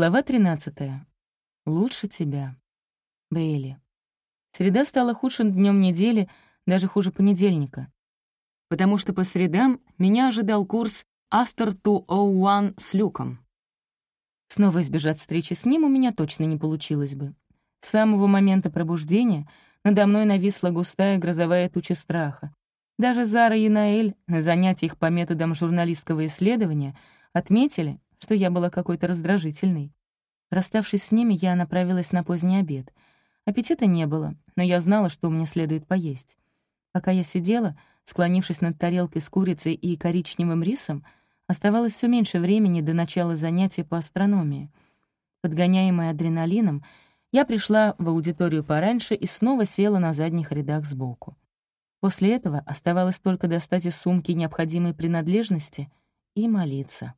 Глава 13. Лучше тебя. Бейли. Среда стала худшим днем недели, даже хуже понедельника. Потому что по средам меня ожидал курс Астер 201 с Люком. Снова избежать встречи с ним у меня точно не получилось бы. С самого момента пробуждения надо мной нависла густая грозовая туча страха. Даже Зара и Наэль на занятиях по методам журналистского исследования отметили, что я была какой-то раздражительной. Расставшись с ними, я направилась на поздний обед. Аппетита не было, но я знала, что мне следует поесть. Пока я сидела, склонившись над тарелкой с курицей и коричневым рисом, оставалось все меньше времени до начала занятия по астрономии. Подгоняемая адреналином, я пришла в аудиторию пораньше и снова села на задних рядах сбоку. После этого оставалось только достать из сумки необходимые принадлежности и молиться.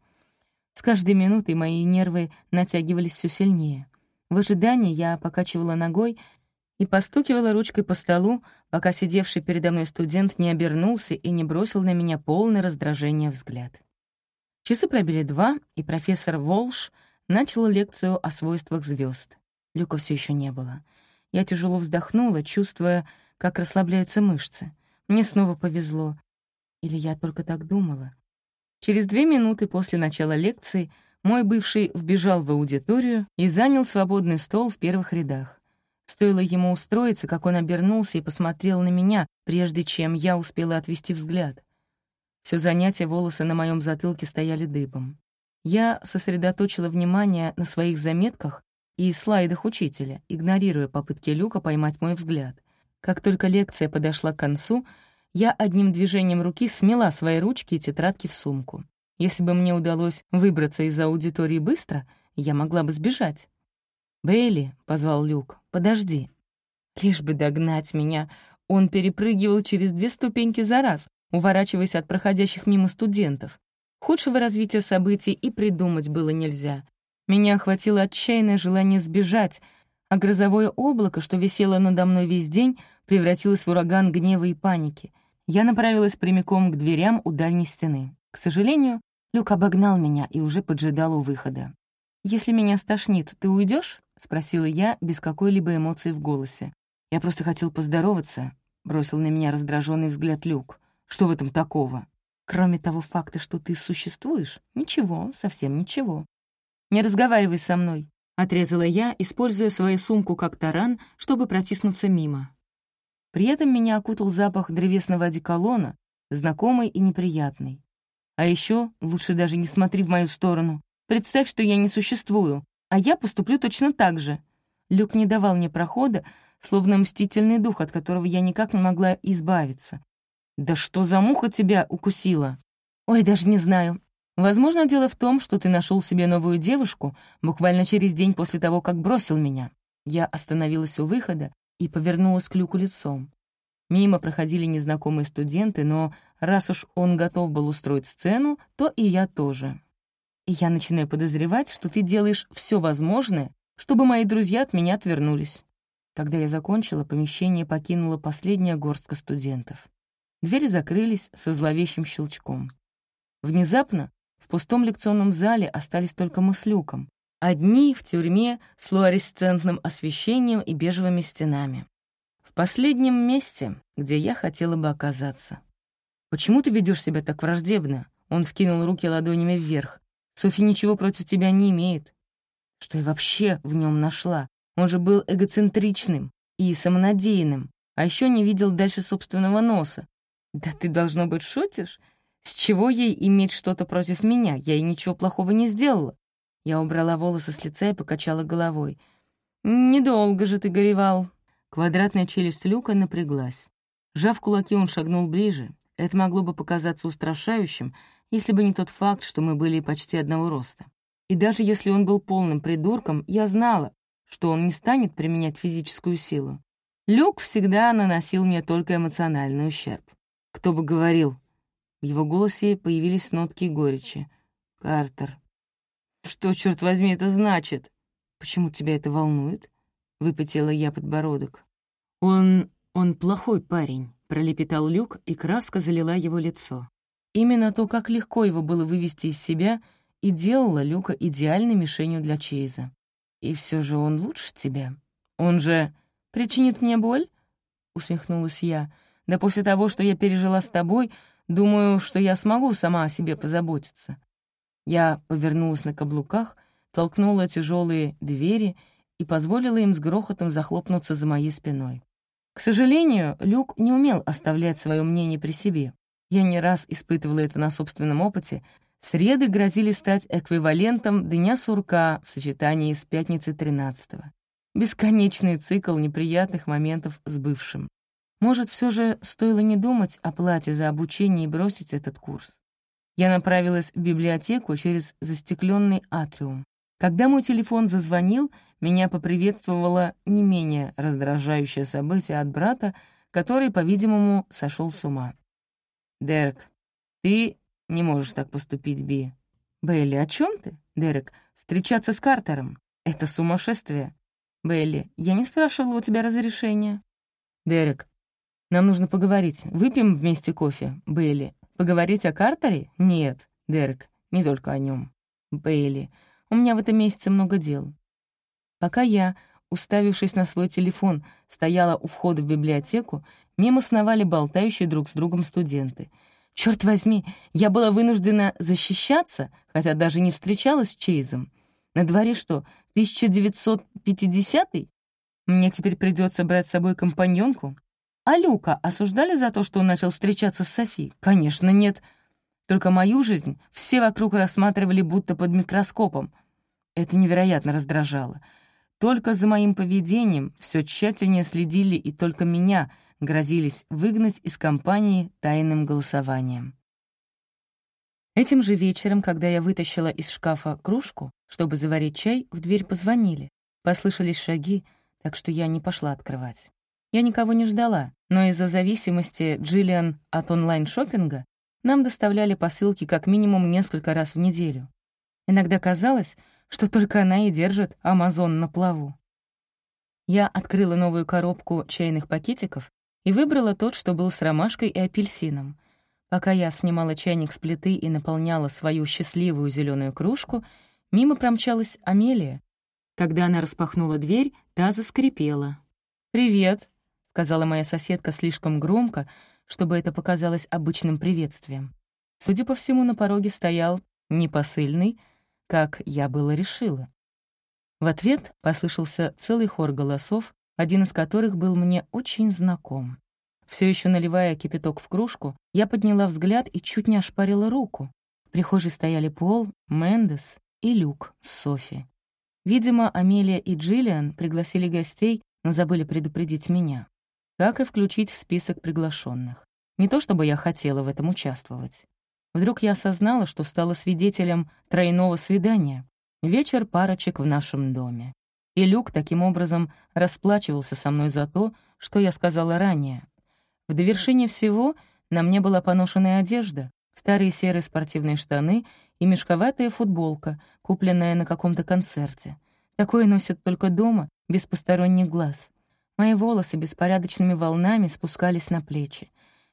С каждой минутой мои нервы натягивались все сильнее. В ожидании я покачивала ногой и постукивала ручкой по столу, пока сидевший передо мной студент не обернулся и не бросил на меня полное раздражение взгляд. Часы пробили два, и профессор Волш начал лекцию о свойствах звезд. Люка все еще не было. Я тяжело вздохнула, чувствуя, как расслабляются мышцы. Мне снова повезло. Или я только так думала? Через две минуты после начала лекции мой бывший вбежал в аудиторию и занял свободный стол в первых рядах. Стоило ему устроиться, как он обернулся и посмотрел на меня, прежде чем я успела отвести взгляд. Все занятие волосы на моем затылке стояли дыбом. Я сосредоточила внимание на своих заметках и слайдах учителя, игнорируя попытки Люка поймать мой взгляд. Как только лекция подошла к концу, я одним движением руки смела свои ручки и тетрадки в сумку. Если бы мне удалось выбраться из аудитории быстро, я могла бы сбежать. «Бейли», — позвал Люк, — «подожди». Лишь бы догнать меня, он перепрыгивал через две ступеньки за раз, уворачиваясь от проходящих мимо студентов. Худшего развития событий и придумать было нельзя. Меня охватило отчаянное желание сбежать, а грозовое облако, что висело надо мной весь день, превратилось в ураган гнева и паники — я направилась прямиком к дверям у дальней стены. К сожалению, Люк обогнал меня и уже поджидал у выхода. «Если меня стошнит, ты уйдешь? спросила я без какой-либо эмоции в голосе. «Я просто хотел поздороваться», — бросил на меня раздраженный взгляд Люк. «Что в этом такого?» «Кроме того факта, что ты существуешь, ничего, совсем ничего». «Не разговаривай со мной», — отрезала я, используя свою сумку как таран, чтобы протиснуться мимо. При этом меня окутал запах древесного одеколона, знакомый и неприятный. А еще лучше даже не смотри в мою сторону. Представь, что я не существую, а я поступлю точно так же. Люк не давал мне прохода, словно мстительный дух, от которого я никак не могла избавиться. «Да что за муха тебя укусила?» «Ой, даже не знаю. Возможно, дело в том, что ты нашел себе новую девушку буквально через день после того, как бросил меня». Я остановилась у выхода и повернулась к люку лицом. Мимо проходили незнакомые студенты, но раз уж он готов был устроить сцену, то и я тоже. Я начинаю подозревать, что ты делаешь все возможное, чтобы мои друзья от меня отвернулись. Когда я закончила, помещение покинула последняя горстка студентов. Двери закрылись со зловещим щелчком. Внезапно в пустом лекционном зале остались только мы с Люком, Одни в тюрьме с флуоресцентным освещением и бежевыми стенами. В последнем месте, где я хотела бы оказаться. «Почему ты ведешь себя так враждебно?» Он скинул руки ладонями вверх. «Софи ничего против тебя не имеет». Что я вообще в нем нашла? Он же был эгоцентричным и самонадеянным, а еще не видел дальше собственного носа. «Да ты, должно быть, шутишь? С чего ей иметь что-то против меня? Я ей ничего плохого не сделала. Я убрала волосы с лица и покачала головой. «Недолго же ты горевал». Квадратная челюсть Люка напряглась. Жав кулаки, он шагнул ближе. Это могло бы показаться устрашающим, если бы не тот факт, что мы были почти одного роста. И даже если он был полным придурком, я знала, что он не станет применять физическую силу. Люк всегда наносил мне только эмоциональный ущерб. Кто бы говорил. В его голосе появились нотки горечи. «Картер, «Что, черт возьми, это значит?» «Почему тебя это волнует?» — выпятила я подбородок. «Он... он плохой парень», — пролепетал Люк, и краска залила его лицо. Именно то, как легко его было вывести из себя, и делала Люка идеальной мишенью для Чейза. И все же он лучше тебя. Он же причинит мне боль? Усмехнулась я. Да после того, что я пережила с тобой, думаю, что я смогу сама о себе позаботиться. Я повернулась на каблуках, толкнула тяжелые двери и позволила им с грохотом захлопнуться за моей спиной. К сожалению, Люк не умел оставлять свое мнение при себе. Я не раз испытывала это на собственном опыте. Среды грозили стать эквивалентом Дня сурка в сочетании с пятницей 13-го. Бесконечный цикл неприятных моментов с бывшим. Может, все же стоило не думать о плате за обучение и бросить этот курс. Я направилась в библиотеку через застекленный атриум. Когда мой телефон зазвонил, меня поприветствовало не менее раздражающее событие от брата, который, по-видимому, сошел с ума. «Дерек, ты не можешь так поступить, Би». «Белли, о чем ты?» «Дерек, встречаться с Картером. Это сумасшествие». «Белли, я не спрашивала у тебя разрешения». «Дерек, нам нужно поговорить. Выпьем вместе кофе, Белли. Поговорить о Картере? Нет, Дерек, не только о нем. Бейли, у меня в этом месяце много дел. Пока я, уставившись на свой телефон, стояла у входа в библиотеку, мимо сновали болтающие друг с другом студенты. Черт возьми, я была вынуждена защищаться, хотя даже не встречалась с Чейзом. На дворе что, 1950-й? Мне теперь придется брать с собой компаньонку? А Люка осуждали за то, что он начал встречаться с Софи? Конечно, нет. Только мою жизнь все вокруг рассматривали будто под микроскопом. Это невероятно раздражало. Только за моим поведением все тщательнее следили и только меня грозились выгнать из компании тайным голосованием. Этим же вечером, когда я вытащила из шкафа кружку, чтобы заварить чай, в дверь позвонили. Послышались шаги, так что я не пошла открывать. Я никого не ждала, но из-за зависимости Джиллиан от онлайн шопинга нам доставляли посылки как минимум несколько раз в неделю. Иногда казалось, что только она и держит Амазон на плаву. Я открыла новую коробку чайных пакетиков и выбрала тот, что был с ромашкой и апельсином. Пока я снимала чайник с плиты и наполняла свою счастливую зеленую кружку, мимо промчалась Амелия. Когда она распахнула дверь, та заскрипела. «Привет», сказала моя соседка слишком громко, чтобы это показалось обычным приветствием. Судя по всему, на пороге стоял непосыльный, как я было решила. В ответ послышался целый хор голосов, один из которых был мне очень знаком. Все еще наливая кипяток в кружку, я подняла взгляд и чуть не ошпарила руку. В прихожей стояли Пол, Мендес и Люк с Софи. Видимо, Амелия и Джиллиан пригласили гостей, но забыли предупредить меня как и включить в список приглашенных. Не то чтобы я хотела в этом участвовать. Вдруг я осознала, что стала свидетелем тройного свидания. Вечер парочек в нашем доме. И Люк таким образом расплачивался со мной за то, что я сказала ранее. В довершение всего на мне была поношенная одежда, старые серые спортивные штаны и мешковатая футболка, купленная на каком-то концерте. Такое носят только дома, без посторонних глаз. Мои волосы беспорядочными волнами спускались на плечи.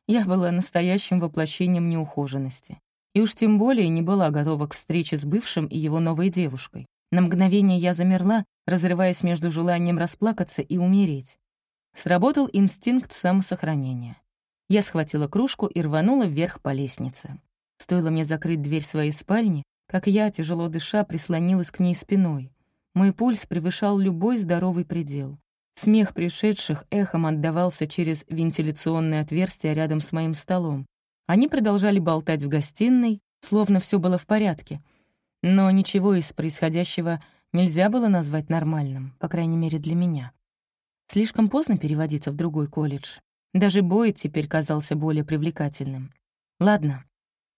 Я была настоящим воплощением неухоженности. И уж тем более не была готова к встрече с бывшим и его новой девушкой. На мгновение я замерла, разрываясь между желанием расплакаться и умереть. Сработал инстинкт самосохранения. Я схватила кружку и рванула вверх по лестнице. Стоило мне закрыть дверь своей спальни, как я, тяжело дыша, прислонилась к ней спиной. Мой пульс превышал любой здоровый предел. Смех пришедших эхом отдавался через вентиляционное отверстие рядом с моим столом. Они продолжали болтать в гостиной, словно все было в порядке. Но ничего из происходящего нельзя было назвать нормальным, по крайней мере для меня. Слишком поздно переводиться в другой колледж. Даже Бойд теперь казался более привлекательным. Ладно,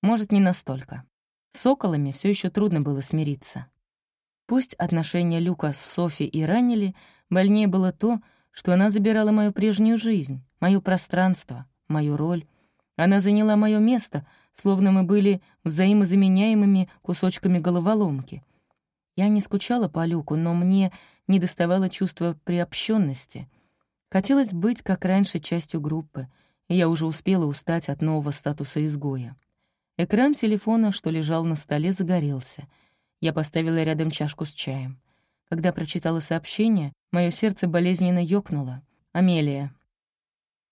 может, не настолько. С соколами все еще трудно было смириться. Пусть отношения Люка с Софи и ранили, больнее было то, что она забирала мою прежнюю жизнь, мое пространство, мою роль. Она заняла мое место, словно мы были взаимозаменяемыми кусочками головоломки. Я не скучала по Люку, но мне не доставало чувства приобщенности. Хотелось быть, как раньше, частью группы, и я уже успела устать от нового статуса изгоя. Экран телефона, что лежал на столе, загорелся. Я поставила рядом чашку с чаем. Когда прочитала сообщение, мое сердце болезненно ёкнуло. «Амелия».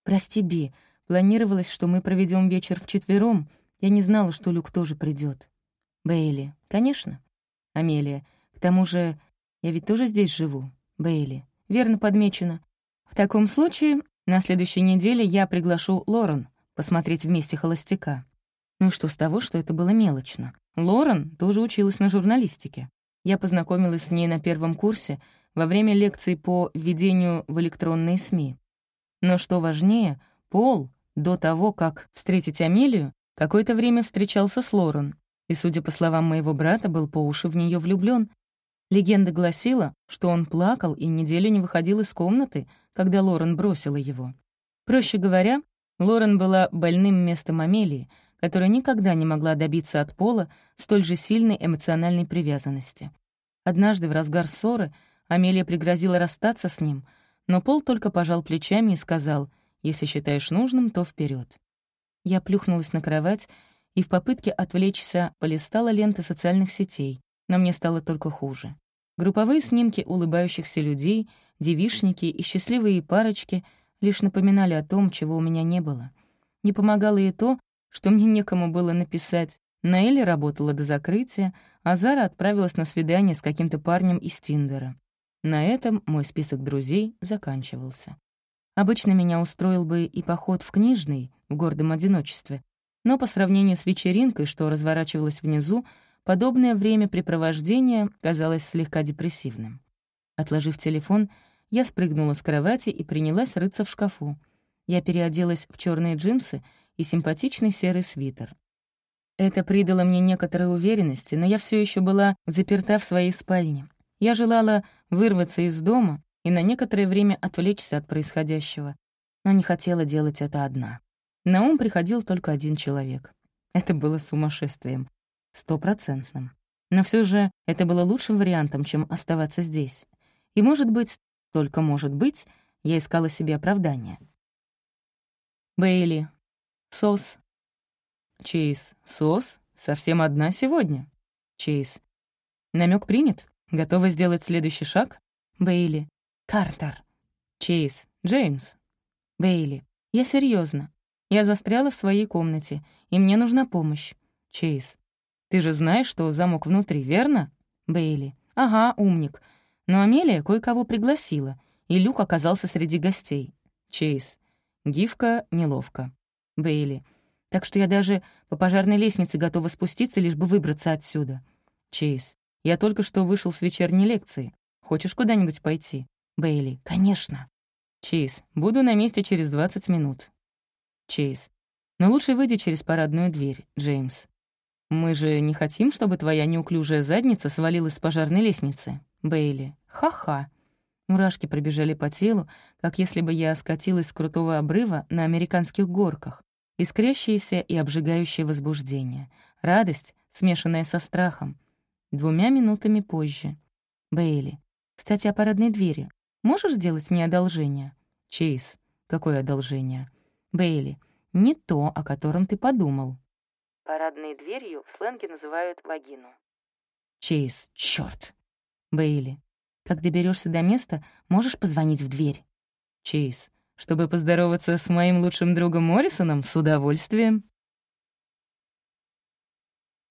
«Прости, Би, планировалось, что мы проведем вечер вчетвером. Я не знала, что Люк тоже придет. «Бейли». «Конечно». «Амелия. К тому же, я ведь тоже здесь живу». «Бейли». «Верно подмечено. В таком случае на следующей неделе я приглашу Лорен посмотреть вместе «Холостяка». Ну и что с того, что это было мелочно? Лорен тоже училась на журналистике. Я познакомилась с ней на первом курсе во время лекции по введению в электронные СМИ. Но что важнее, Пол, до того, как встретить Амелию, какое-то время встречался с Лорен, и, судя по словам моего брата, был по уши в нее влюблен. Легенда гласила, что он плакал и неделю не выходил из комнаты, когда Лорен бросила его. Проще говоря, Лорен была больным местом Амелии, которая никогда не могла добиться от Пола столь же сильной эмоциональной привязанности. Однажды в разгар ссоры Амелия пригрозила расстаться с ним, но Пол только пожал плечами и сказал, «Если считаешь нужным, то вперед. Я плюхнулась на кровать и в попытке отвлечься полистала ленты социальных сетей, но мне стало только хуже. Групповые снимки улыбающихся людей, девишники и счастливые парочки лишь напоминали о том, чего у меня не было. Не помогало и то, что мне некому было написать. Наэля работала до закрытия, а Зара отправилась на свидание с каким-то парнем из Тиндера. На этом мой список друзей заканчивался. Обычно меня устроил бы и поход в книжный, в гордом одиночестве, но по сравнению с вечеринкой, что разворачивалась внизу, подобное времяпрепровождение казалось слегка депрессивным. Отложив телефон, я спрыгнула с кровати и принялась рыться в шкафу. Я переоделась в черные джинсы — и симпатичный серый свитер. Это придало мне некоторой уверенности, но я все еще была заперта в своей спальне. Я желала вырваться из дома и на некоторое время отвлечься от происходящего, но не хотела делать это одна. На ум приходил только один человек. Это было сумасшествием. Стопроцентным. Но все же это было лучшим вариантом, чем оставаться здесь. И, может быть, только может быть, я искала себе оправдание. Бейли, Сос. Чейз. Сос? Совсем одна сегодня? Чейз. Намек принят? Готова сделать следующий шаг? Бейли. Картер. Чейз. Джеймс. Бейли. Я серьезно. Я застряла в своей комнате, и мне нужна помощь. Чейз. Ты же знаешь, что замок внутри, верно? Бейли. Ага, умник. Но Амелия кое-кого пригласила, и Люк оказался среди гостей. Чейз. Гифка неловко. Бейли. «Так что я даже по пожарной лестнице готова спуститься, лишь бы выбраться отсюда». Чейз. «Я только что вышел с вечерней лекции. Хочешь куда-нибудь пойти?» Бейли. «Конечно». Чейз. «Буду на месте через 20 минут». Чейз. «Но лучше выйди через парадную дверь, Джеймс. Мы же не хотим, чтобы твоя неуклюжая задница свалилась с пожарной лестницы». Бейли. «Ха-ха». Мурашки пробежали по телу, как если бы я скатилась с крутого обрыва на американских горках искрящееся и обжигающее возбуждение, радость, смешанная со страхом. Двумя минутами позже. Бейли. «Кстати, о парадной двери. Можешь сделать мне одолжение?» Чейз. «Какое одолжение?» Бейли. «Не то, о котором ты подумал». Парадной дверью в сленге называют вагину. Чейз. «Чёрт!» Бейли. «Как доберешься до места, можешь позвонить в дверь?» Чейз. Чтобы поздороваться с моим лучшим другом Моррисоном, с удовольствием.